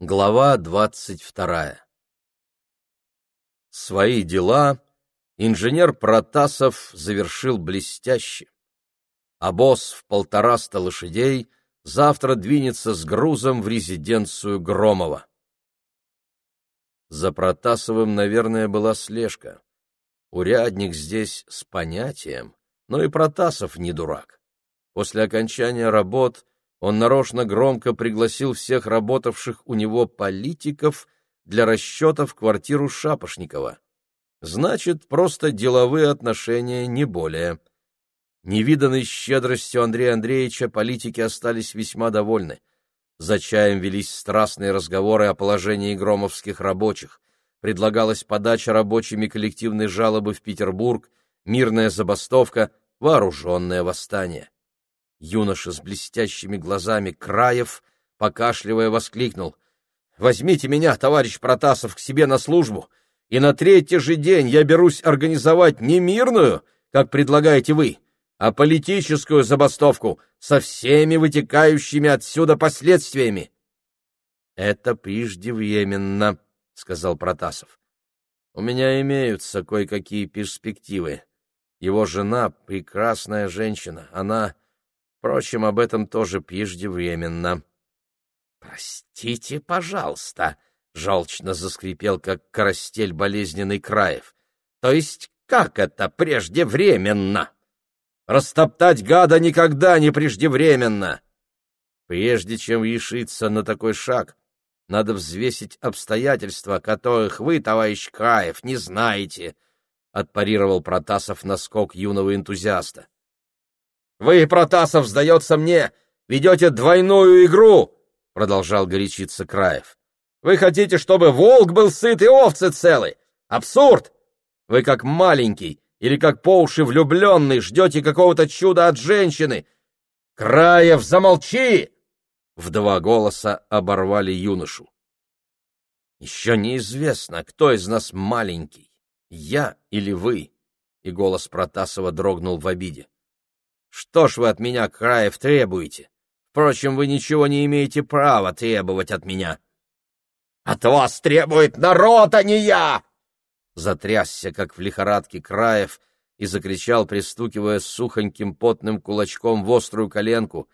Глава двадцать вторая Свои дела инженер Протасов завершил блестяще. А босс в полтораста лошадей завтра двинется с грузом в резиденцию Громова. За Протасовым, наверное, была слежка. Урядник здесь с понятием, но и Протасов не дурак. После окончания работ он нарочно громко пригласил всех работавших у него политиков для расчета в квартиру Шапошникова. Значит, просто деловые отношения, не более. Невиданной щедростью Андрея Андреевича политики остались весьма довольны. За чаем велись страстные разговоры о положении громовских рабочих. Предлагалась подача рабочими коллективной жалобы в Петербург, мирная забастовка, вооруженное восстание. Юноша с блестящими глазами Краев, покашливая, воскликнул. — Возьмите меня, товарищ Протасов, к себе на службу, и на третий же день я берусь организовать не мирную, как предлагаете вы, а политическую забастовку со всеми вытекающими отсюда последствиями. — Это преждевременно, — сказал Протасов. — У меня имеются кое-какие перспективы. Его жена — прекрасная женщина, она... Впрочем, об этом тоже преждевременно. — Простите, пожалуйста, — желчно заскрипел, как коростель болезненный Краев. — То есть как это преждевременно? Растоптать гада никогда не преждевременно. Прежде чем решиться на такой шаг, надо взвесить обстоятельства, которых вы, товарищ Краев, не знаете, — отпарировал Протасов на скок юного энтузиаста. — Вы, Протасов, сдается мне, ведете двойную игру, — продолжал горячиться Краев. — Вы хотите, чтобы волк был сыт и овцы целы? Абсурд! Вы как маленький, или как по уши влюбленный ждете какого-то чуда от женщины. Краев, замолчи! В два голоса оборвали юношу. Еще неизвестно, кто из нас маленький, я или вы. И голос Протасова дрогнул в обиде. Что ж вы от меня, Краев, требуете? Впрочем, вы ничего не имеете права требовать от меня. От вас требует народ, а не я! затрясся, как в лихорадке краев, и закричал, пристукивая сухоньким потным кулачком в острую коленку.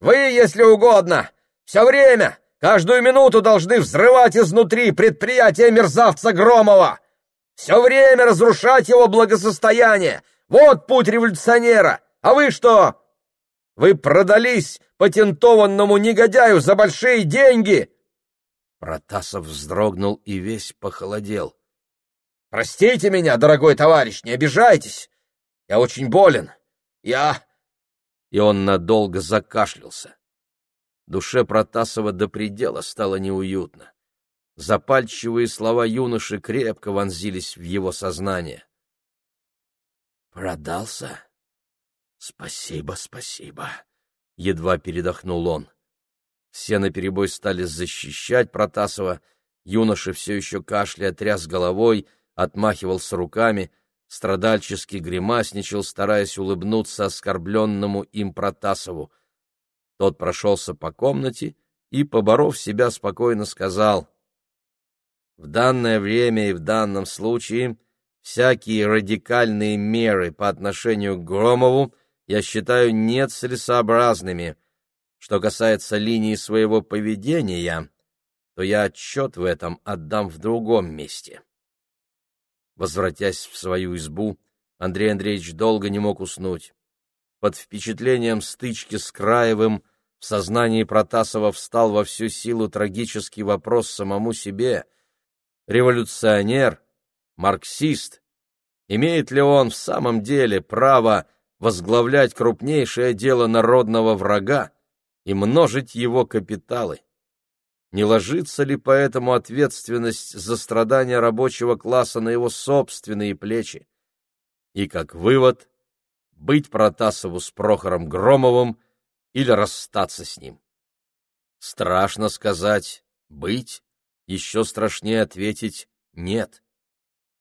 «Вы, если угодно, все время, каждую минуту должны взрывать изнутри предприятие мерзавца Громова! Все время разрушать его благосостояние! Вот путь революционера! А вы что? Вы продались патентованному негодяю за большие деньги!» Протасов вздрогнул и весь похолодел. Простите меня, дорогой товарищ, не обижайтесь. Я очень болен. Я...» И он надолго закашлялся. Душе Протасова до предела стало неуютно. Запальчивые слова юноши крепко вонзились в его сознание. «Продался? Спасибо, спасибо!» — едва передохнул он. Все наперебой стали защищать Протасова. Юноша все еще кашляя тряс головой — отмахивался руками, страдальчески гримасничал, стараясь улыбнуться оскорбленному им Протасову. Тот прошелся по комнате и, поборов себя, спокойно сказал, «В данное время и в данном случае всякие радикальные меры по отношению к Громову я считаю нецелесообразными. Что касается линии своего поведения, то я отчет в этом отдам в другом месте». Возвратясь в свою избу, Андрей Андреевич долго не мог уснуть. Под впечатлением стычки с Краевым в сознании Протасова встал во всю силу трагический вопрос самому себе. Революционер, марксист, имеет ли он в самом деле право возглавлять крупнейшее дело народного врага и множить его капиталы? Не ложится ли поэтому ответственность за страдания рабочего класса на его собственные плечи? И как вывод, быть Протасову с Прохором Громовым или расстаться с ним. Страшно сказать «быть», еще страшнее ответить «нет».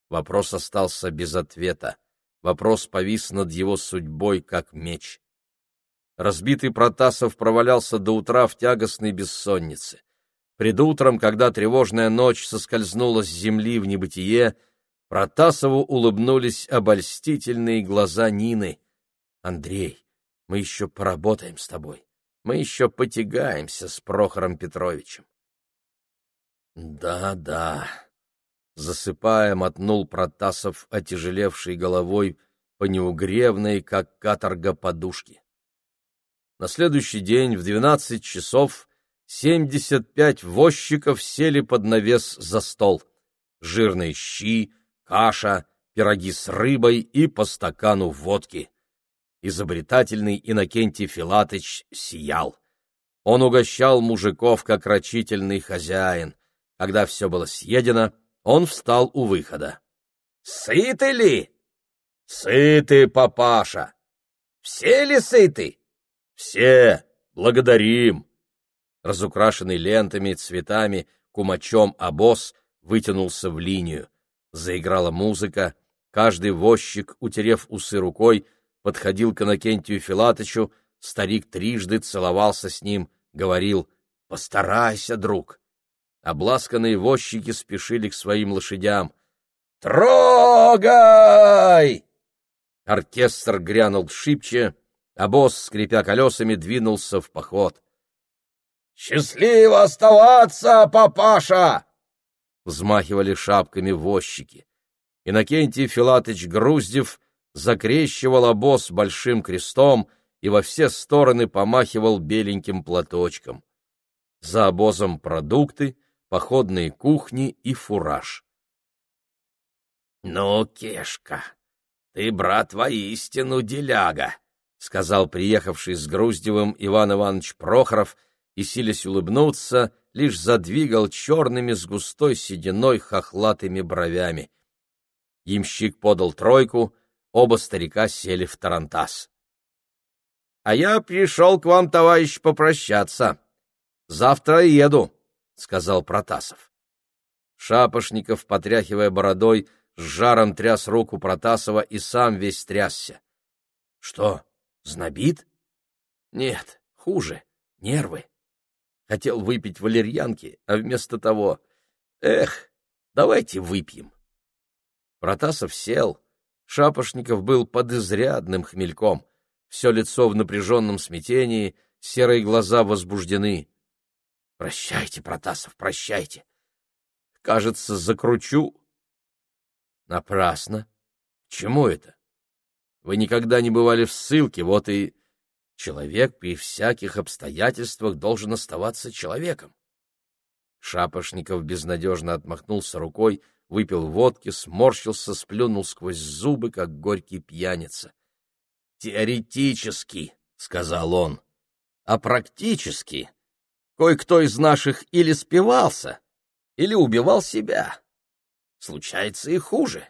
Вопрос остался без ответа. Вопрос повис над его судьбой, как меч. Разбитый Протасов провалялся до утра в тягостной бессоннице. Пред утром, когда тревожная ночь соскользнула с земли в небытие, Протасову улыбнулись обольстительные глаза Нины. «Андрей, мы еще поработаем с тобой. Мы еще потягаемся с Прохором Петровичем». «Да, да», — засыпая, мотнул Протасов, отяжелевшей головой по неугревной, как каторга подушки. На следующий день в двенадцать часов семьдесят пять возчиков сели под навес за стол. Жирные щи, каша, пироги с рыбой и по стакану водки. Изобретательный Иннокентий Филатыч сиял. Он угощал мужиков, как рачительный хозяин. Когда все было съедено, он встал у выхода. — Сыты ли? — Сыты, папаша. — Все ли сыты? — Все. Благодарим. Разукрашенный лентами, цветами, кумачом обоз вытянулся в линию. Заиграла музыка, каждый возчик, утерев усы рукой, подходил к Иннокентию Филатычу, старик трижды целовался с ним, говорил «Постарайся, друг». Обласканные возчики спешили к своим лошадям. «Трогай!» Оркестр грянул шибче, а босс, скрипя колесами, двинулся в поход. «Счастливо оставаться, папаша!» взмахивали шапками возчики. Иннокентий Филатыч Груздев закрещивал обоз большим крестом и во все стороны помахивал беленьким платочком. За обозом продукты, походные кухни и фураж. — Ну, Кешка, ты, брат, воистину деляга, — сказал приехавший с Груздевым Иван Иванович Прохоров, и, силясь улыбнуться, лишь задвигал черными с густой сединой хохлатыми бровями. Ямщик подал тройку, оба старика сели в тарантас. — А я пришел к вам, товарищ, попрощаться. Завтра еду, — сказал Протасов. Шапошников, потряхивая бородой, с жаром тряс руку Протасова и сам весь трясся. — Что, знобит? — Нет, хуже, нервы. Хотел выпить валерьянки, а вместо того... Эх, давайте выпьем. Протасов сел. Шапошников был под изрядным хмельком. Все лицо в напряженном смятении, серые глаза возбуждены. — Прощайте, Протасов, прощайте. Кажется, закручу. Напрасно. чему это? Вы никогда не бывали в ссылке, вот и... Человек при всяких обстоятельствах должен оставаться человеком. Шапошников безнадежно отмахнулся рукой, выпил водки, сморщился, сплюнул сквозь зубы, как горький пьяница. «Теоретически», — сказал он, — «а практически кое-кто из наших или спивался, или убивал себя. Случается и хуже.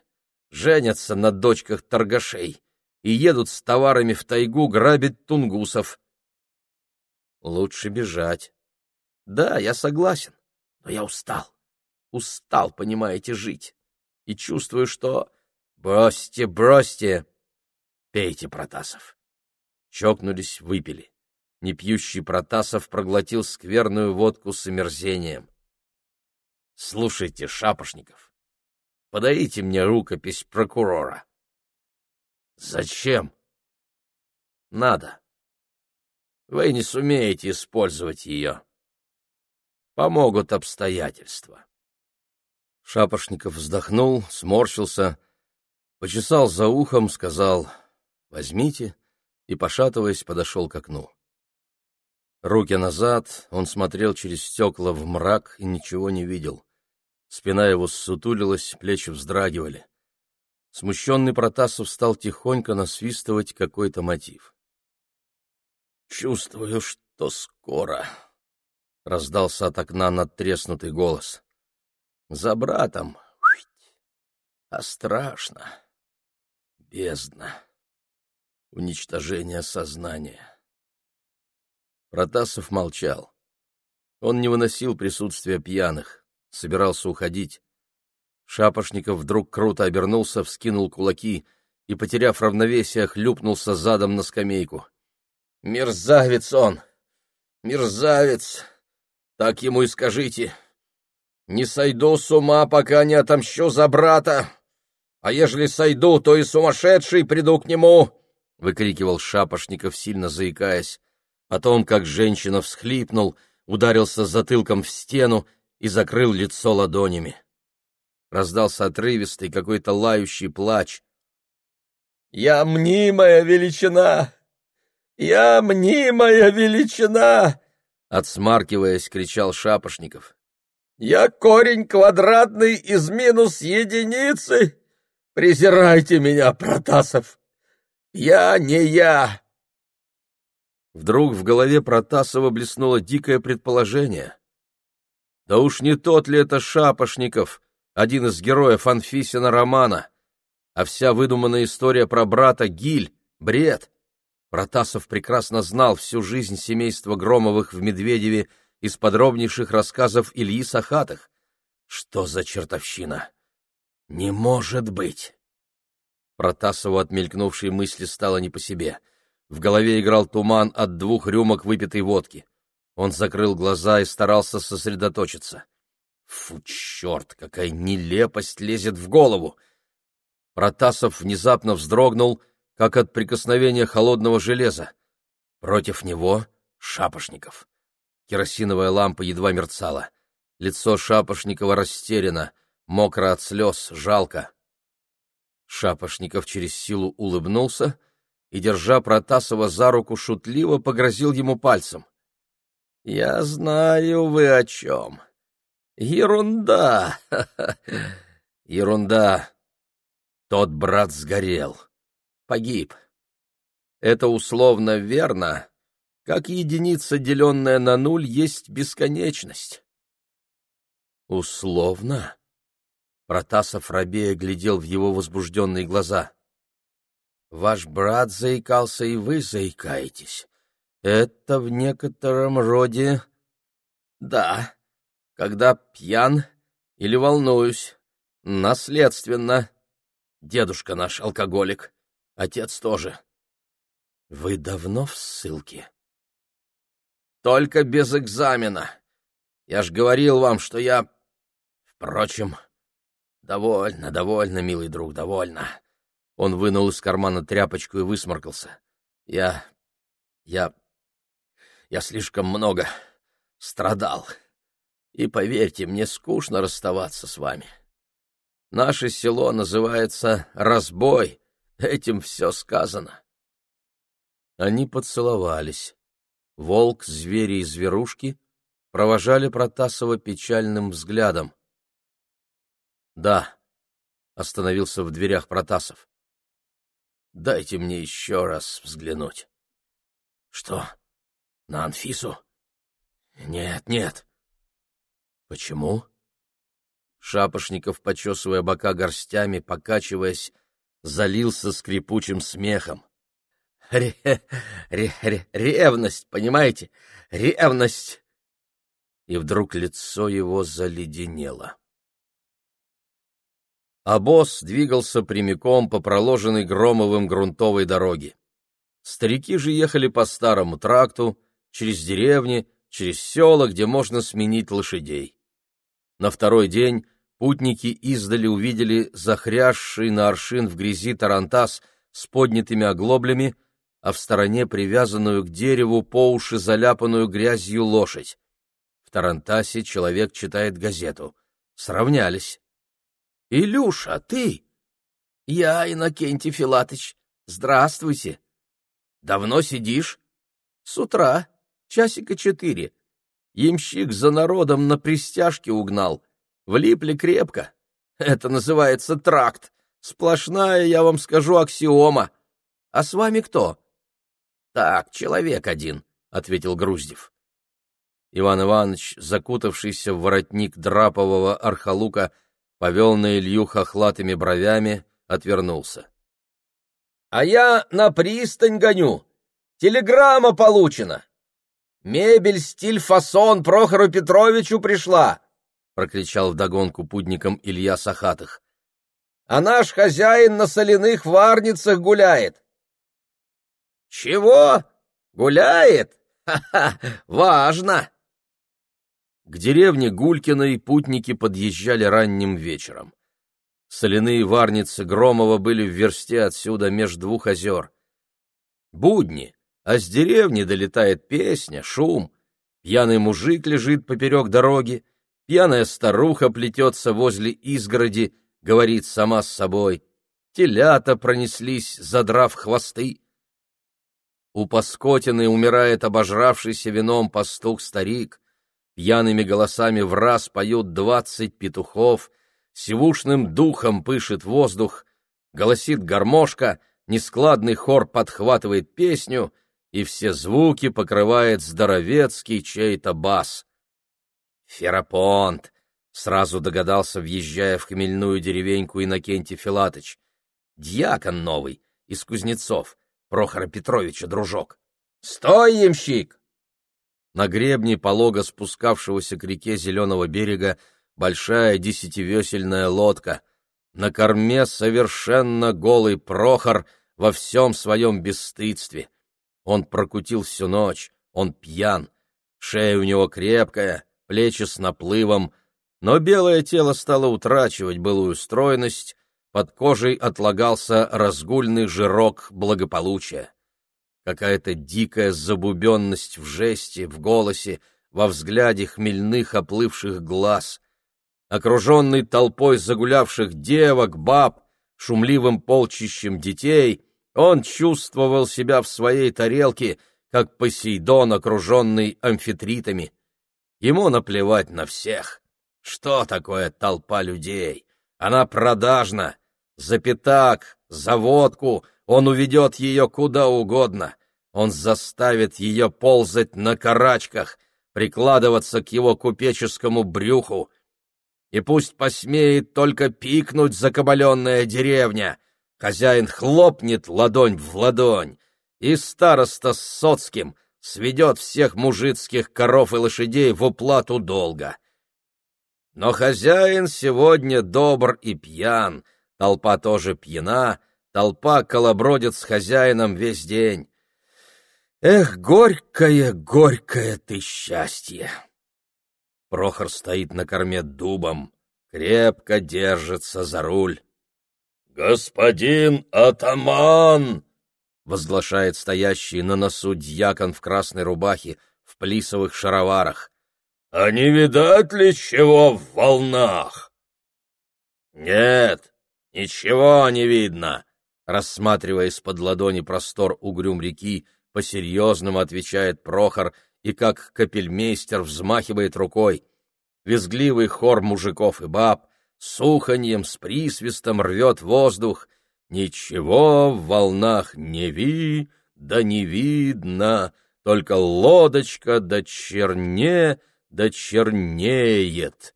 Женятся на дочках торгашей, и едут с товарами в тайгу грабить тунгусов. Лучше бежать. Да, я согласен, но я устал. Устал, понимаете, жить. И чувствую, что... Бросьте, бросьте! Пейте, Протасов. Чокнулись, выпили. Непьющий Протасов проглотил скверную водку с омерзением. Слушайте, Шапошников, подайте мне рукопись прокурора. Зачем? Надо. Вы не сумеете использовать ее. Помогут обстоятельства. Шапошников вздохнул, сморщился, почесал за ухом, сказал «возьмите» и, пошатываясь, подошел к окну. Руки назад, он смотрел через стекла в мрак и ничего не видел. Спина его ссутулилась, плечи вздрагивали. Смущенный Протасов стал тихонько насвистывать какой-то мотив. «Чувствую, что скоро», — раздался от окна надтреснутый голос. «За братом, а страшно, бездна, уничтожение сознания». Протасов молчал. Он не выносил присутствия пьяных, собирался уходить. Шапошников вдруг круто обернулся, вскинул кулаки и, потеряв равновесие, хлюпнулся задом на скамейку. «Мерзавец он! Мерзавец! Так ему и скажите. Не сойду с ума, пока не отомщу за брата. А ежели сойду, то и сумасшедший приду к нему!» — выкрикивал Шапошников, сильно заикаясь. Потом, как женщина всхлипнул, ударился затылком в стену и закрыл лицо ладонями. Раздался отрывистый какой-то лающий плач. «Я мнимая величина! Я мнимая величина!» Отсмаркиваясь, кричал Шапошников. «Я корень квадратный из минус единицы! Презирайте меня, Протасов! Я не я!» Вдруг в голове Протасова блеснуло дикое предположение. Да уж не тот ли это Шапошников, один из героев Анфисина романа, а вся выдуманная история про брата Гиль — бред. Протасов прекрасно знал всю жизнь семейства Громовых в Медведеве из подробнейших рассказов Ильи Сахатых. Что за чертовщина? Не может быть! Протасову от мелькнувшей мысли стало не по себе. В голове играл туман от двух рюмок выпитой водки. Он закрыл глаза и старался сосредоточиться. Фу, черт, какая нелепость лезет в голову! Протасов внезапно вздрогнул, как от прикосновения холодного железа. Против него — Шапошников. Керосиновая лампа едва мерцала. Лицо Шапошникова растеряно, мокро от слез, жалко. Шапошников через силу улыбнулся и, держа Протасова за руку, шутливо погрозил ему пальцем. — Я знаю вы о чем. Ерунда! Ерунда! Тот брат сгорел. Погиб. Это условно верно, как единица, деленная на нуль, есть бесконечность. Условно? Протасов рабея глядел в его возбужденные глаза. Ваш брат заикался, и вы заикаетесь. Это в некотором роде... Да, когда пьян или волнуюсь, наследственно. Дедушка наш алкоголик, отец тоже. Вы давно в ссылке? Только без экзамена. Я ж говорил вам, что я... Впрочем, довольно, довольно, милый друг, довольно. Он вынул из кармана тряпочку и высморкался. Я... я... я слишком много страдал. И поверьте, мне скучно расставаться с вами. — Наше село называется Разбой. Этим все сказано. Они поцеловались. Волк, звери и зверушки провожали Протасова печальным взглядом. — Да, — остановился в дверях Протасов. — Дайте мне еще раз взглянуть. — Что, на Анфису? — Нет, нет. — Почему? — Шапошников, почесывая бока горстями, покачиваясь, залился скрипучим смехом. Ре ре ре ревность, понимаете? Ревность! И вдруг лицо его заледенело. А босс двигался прямиком по проложенной Громовым грунтовой дороге. Старики же ехали по старому тракту, через деревни, через села, где можно сменить лошадей. На второй день путники издали увидели захрясший на аршин в грязи тарантас с поднятыми оглоблями, а в стороне привязанную к дереву по уши заляпанную грязью лошадь. В тарантасе человек читает газету. Сравнялись. — Илюша, ты? — Я, Иннокентий Филатыч. Здравствуйте. — Давно сидишь? — С утра. Часика четыре. Ямщик за народом на пристяжке угнал. Влипли крепко. Это называется тракт. Сплошная, я вам скажу, аксиома. А с вами кто? Так, человек один, ответил Груздев. Иван Иванович, закутавшийся в воротник драпового архалука, повел на Илью хохлатыми бровями, отвернулся. — А я на пристань гоню. Телеграмма получена. Мебель, стиль, фасон Прохору Петровичу пришла. — прокричал вдогонку путникам Илья Сахатых. — А наш хозяин на соляных варницах гуляет. — Чего? Гуляет? Ха-ха! Важно! К деревне Гулькиной путники подъезжали ранним вечером. Соляные варницы Громова были в версте отсюда меж двух озер. Будни, а с деревни долетает песня, шум. Пьяный мужик лежит поперек дороги, пьяная старуха плетется возле изгороди, говорит сама с собой. Телята пронеслись, задрав хвосты. У Паскотины умирает обожравшийся вином пастух-старик. Пьяными голосами в раз поют двадцать петухов, сивушным духом пышет воздух, голосит гармошка, нескладный хор подхватывает песню, и все звуки покрывает здоровецкий чей-то бас. «Ферапонт!» — сразу догадался, въезжая в хмельную деревеньку Иннокентий Филатыч. «Дьякон новый, из Кузнецов, Прохора Петровича дружок. «Стой, ямщик!» На гребне полого спускавшегося к реке Зеленого берега большая десятивесельная лодка. На корме совершенно голый Прохор во всем своем бесстыдстве. Он прокутил всю ночь, он пьян, шея у него крепкая, плечи с наплывом, но белое тело стало утрачивать былую стройность, под кожей отлагался разгульный жирок благополучия. Какая-то дикая забубенность в жесте, в голосе, во взгляде хмельных оплывших глаз. Окруженный толпой загулявших девок, баб, шумливым полчищем детей, он чувствовал себя в своей тарелке, как Посейдон, окруженный амфитритами. Ему наплевать на всех. Что такое толпа людей? Она продажна, за пятак, за водку он уведет ее куда угодно. Он заставит ее ползать на карачках, прикладываться к его купеческому брюху. И пусть посмеет только пикнуть закабаленная деревня, хозяин хлопнет ладонь в ладонь, и староста с соцким сведет всех мужицких коров и лошадей в уплату долга. Но хозяин сегодня добр и пьян, Толпа тоже пьяна, толпа колобродит с хозяином весь день. Эх, горькое, горькое ты счастье! Прохор стоит на корме дубом, крепко держится за руль. «Господин атаман!» — возглашает стоящий на носу дьякон в красной рубахе, в плисовых шароварах. «А не видать ли чего в волнах?» «Нет, «Ничего не видно!» Рассматривая из-под ладони простор угрюм реки, по-серьезному отвечает Прохор и как капельмейстер взмахивает рукой. Визгливый хор мужиков и баб с уханьем, с присвистом рвет воздух. Ничего в волнах не ви, да не видно, только лодочка да черне, да чернеет.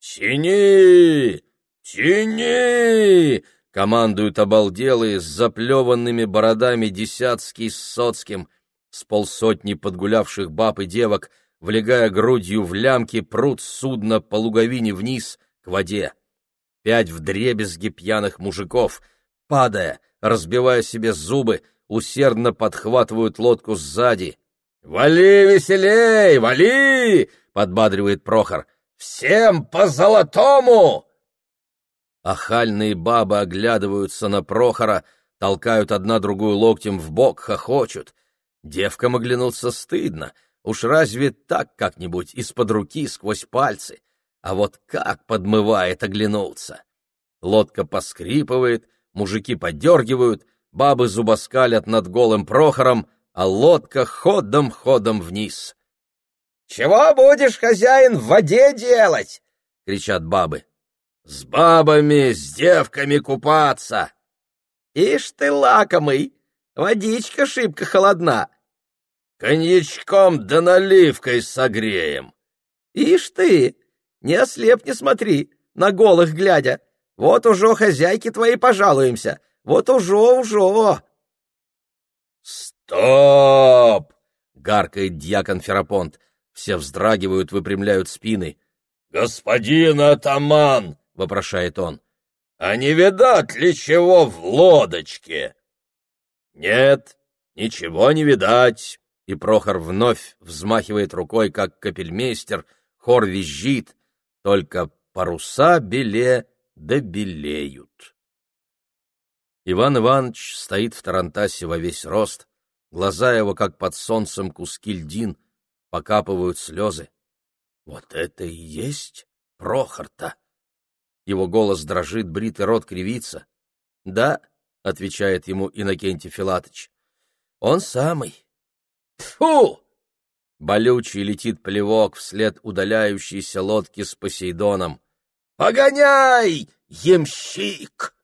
«Сини! «Тяни!» — командуют обалделые с заплеванными бородами Десятский с Соцким, с полсотни подгулявших баб и девок, влегая грудью в лямки, прут судно по луговине вниз к воде. Пять вдребезги пьяных мужиков, падая, разбивая себе зубы, усердно подхватывают лодку сзади. «Вали веселей, вали!» — подбадривает Прохор. «Всем по золотому!» Ахальные бабы оглядываются на Прохора, толкают одна другую локтем в бок, хохочут. Девкам оглянуться стыдно, уж разве так как-нибудь из-под руки сквозь пальцы? А вот как подмывает оглянуться! Лодка поскрипывает, мужики подергивают, бабы зубоскалят над голым Прохором, а лодка ходом-ходом вниз. — Чего будешь, хозяин, в воде делать? — кричат бабы. С бабами, с девками купаться. Ишь ты лакомый, водичка шибко холодна. Коньячком да наливкой согреем. Ишь ты, не ослепни смотри, на голых глядя. Вот уже хозяйки твои пожалуемся, вот уже, уже. Стоп! Гаркает дьякон Ферапонт. Все вздрагивают, выпрямляют спины. Господин атаман! Вопрошает он. «А не видать ли чего в лодочке?» «Нет, ничего не видать», и Прохор вновь взмахивает рукой, как капельмейстер, хор визжит, только паруса беле да белеют. Иван Иванович стоит в тарантасе во весь рост, глаза его, как под солнцем куски льдин, покапывают слезы. Вот это и есть Прохор-то! Его голос дрожит, бритый рот кривится. — Да, — отвечает ему Иннокентий Филатыч, — он самый. — Фу! Болючий летит плевок вслед удаляющейся лодки с Посейдоном. «Погоняй, ямщик!»